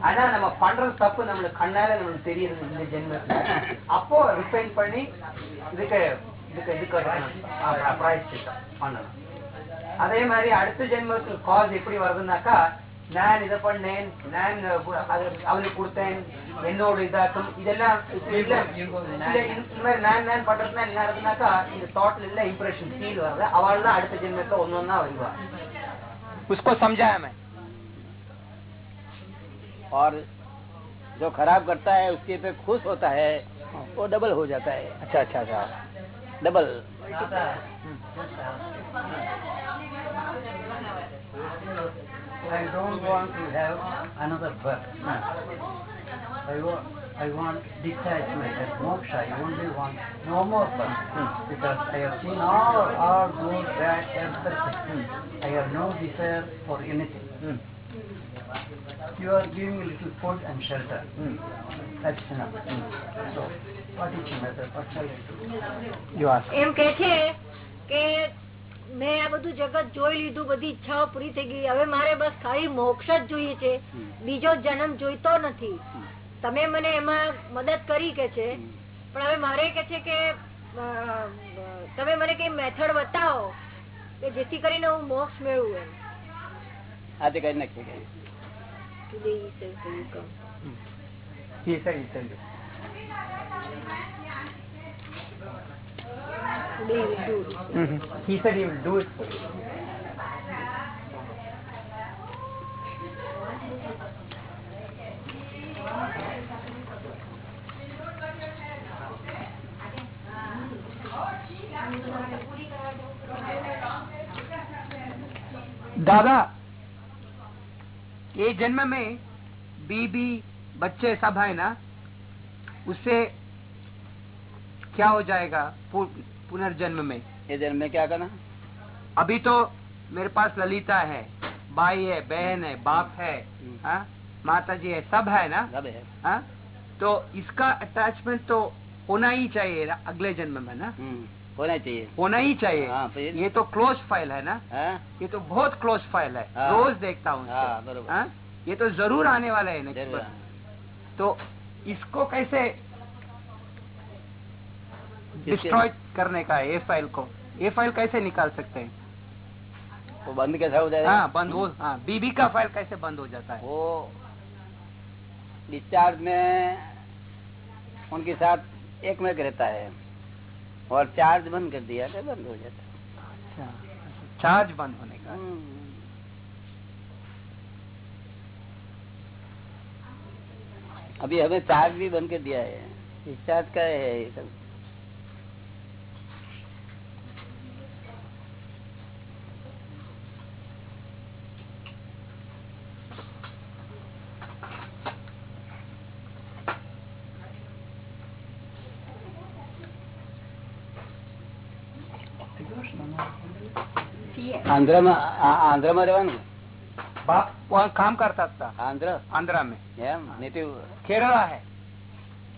ஆனா நம்ம பண்றது தப்பு நம்மளுக்கு கண்ணால நம்மளுக்கு தெரியுது இந்த ஜென்மத்துல அப்போ ரிப்பைன் பண்ணி இதுக்கு இதுக்கு இதுக்கு பிராயச்சித்தம் பண்ணணும் அதே மாதிரி அடுத்த ஜென்மத்துக்கு காஸ் எப்படி வருதுன்னாக்கா நான் இதை பண்ணேன் நான் அது அவனுக்கு கொடுத்தேன் என்னோட இதாக்கும் இதெல்லாம் இல்ல, இல்ல, இந்த மாதிரி நான் நான் பண்றதுனா என்ன நடக்குனாக்கா இந்த தாட்ல இல்ல இம்ப்ரெஷன் ஃபீல் வருது அவள் தான் அடுத்த ஜென்மத்துல ஒன்னொன்னா வருவா उसको समझाया मैं और जो खराब करता है उसके पे खुश होता है वो डबल हो जाता है अच्छा अच्छा अच्छा double I don't want to have another birth. I want, I want detachment and moksha. I only want no more birth. Because I have seen all, all good, bad, everything. I have no desire for anything. You are giving a little food and shelter. That's enough. So, what is the matter? What shall I do? You ask. એમ કે છે કે મેં આ બધું જગત જોઈ લીધું બધી ઈચ્છાઓ પૂરી થઈ ગઈ. હવે મારે બસ ખાલી મોક્ષ જ જોઈએ છે. બીજો જન્મ જોઈતો નથી. તમે મને એમાં મદદ કરી કે છે. પણ હવે મારે કે છે કે તમે મને કઈ મેથડ બતાવો કે જેથી કરીને હું મોક્ષ મેળવું એમ. આજે કઈ નક્કી કરી. Today He said he would do it for you. दादा ये जन्म में बीबी बच्चे सब है ना उससे क्या हो जाएगा पुनर्जन्म में ये जन्म में क्या करना अभी तो मेरे पास ललिता है भाई है बहन है बाप है हाँ? माता जी है सब है ना सब है हाँ? तो इसका अटैचमेंट तो होना ही चाहिए अगले जन्म में ना हम्म, होना चाहिए होना ही चाहिए हाँ, फिर? ये तो क्लोज फ़ाइल है ना हाँ? ये तो बहुत क्लोज फ़ाइल है हाँ। रोज देखता हूँ। हाँ। हाँ? ये तो ज़रूर आने वाला है ना तो इसको कैसे डिस्ट्रॉय करने का है ये फ़ाइल को। ये फ़ाइल कैसे निकाल सकते हैं? वो बंद कैसा हो जाएगा हाँ? बंद हो हाँ बीबी का फ़ाइल कैसे बंद हो जाता है? वो डिस्चार्ज में उनके साथ एक मिनट रहता है और चार्ज बंद कर दिया तो बंद हो जाता है। अच्छा चार्ज बंद होने का। अभी हमें चार्ज भी बंद कर दिया है। डिस्चार्ज का है ये सब। આંધ્રમાં આ- આંધ્રમાં રહેવાનું बाप वहाँ काम करता था आंध्र आंध्रा में एम नेटिव केरला है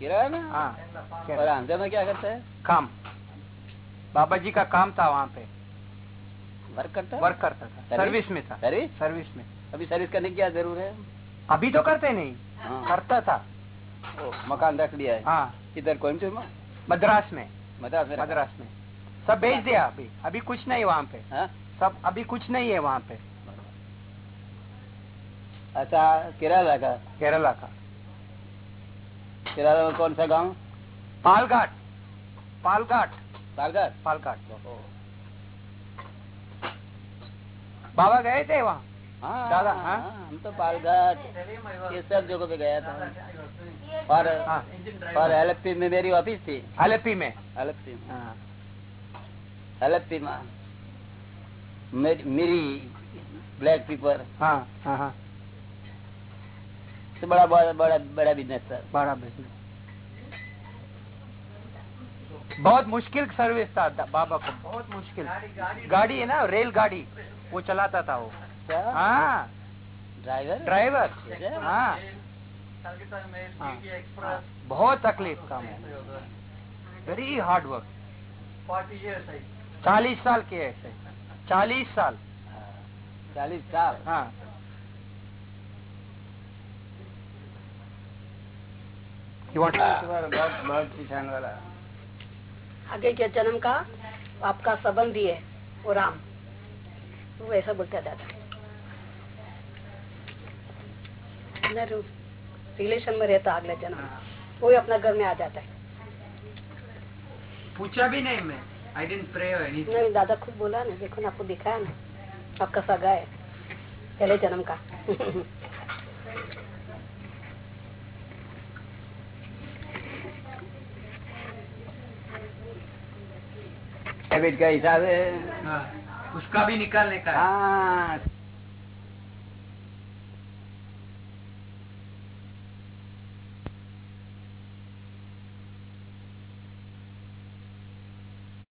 केरला में हाँ और केरला। आंध्र में क्या करता है काम बाबा जी का काम था वहाँ पे वर्क करता है वर्क करता था सर्विस? सर्विस में था सर्विस सर्विस में अभी सर्विस करने की क्या जरूर है अभी तो करते नहीं हाँ। करता था ओ, मकान रख लिया है हाँ इधर कोयमतूर में मद्रास में मद्रास में रखा। मद्रास में सब बेच दिया अभी अभी कुछ नहीं वहाँ पे हाँ? सब अभी कुछ नहीं है वहाँ पे। अच्छा केरला का? केरला का। केरला में कौन सा गाँव? पालघाट। पालघाट। पालघाट? पालघाट। बाबा गए थे वहाँ? हाँ दादा, हाँ, हाँ? हम तो पालघाट ये सब जगह पे गया था। और हाँ। और एलएफपी में मेरी ऑफ़िस थी। आलेपी में। एलएफपी में। एलएफपी में। मेरी मेरी ब्लैक पीपर हाँ हाँ हाँ। तो बड़ा बड़ा बड़ा बड़ा बिज़नेस था बड़ा बिज़नेस बहुत मुश्किल सर्विस था बाबा को बहुत मुश्किल। गाड़ी है ना रेल गाड़ी वो चलाता था वो। हाँ। ड्राइवर ड्राइवर अच्छा। हाँ। हाँ, हाँ, बहुत तकलीफ़ काम है वेरी हार्ड वर्क चालीस साल के ऐसे। चालीस साल। चालीस साल? हाँ। वाला आगे के जन्म का? आपका संबंधी है वो राम। वो ऐसा बोलता दादा। रिलेशन में रहता अगले जन्म। वो ही अपना घर में आ जाता है। पूछा भी नहीं मैं। I didn't pray or anything. नहीं दादा खुद बोला ना देखो ना आपको दिखाया ना। आपका सगा है। पहले जन्म का। डेबिट का हिसाब है। हाँ, उसका भी निकालने का हाँ।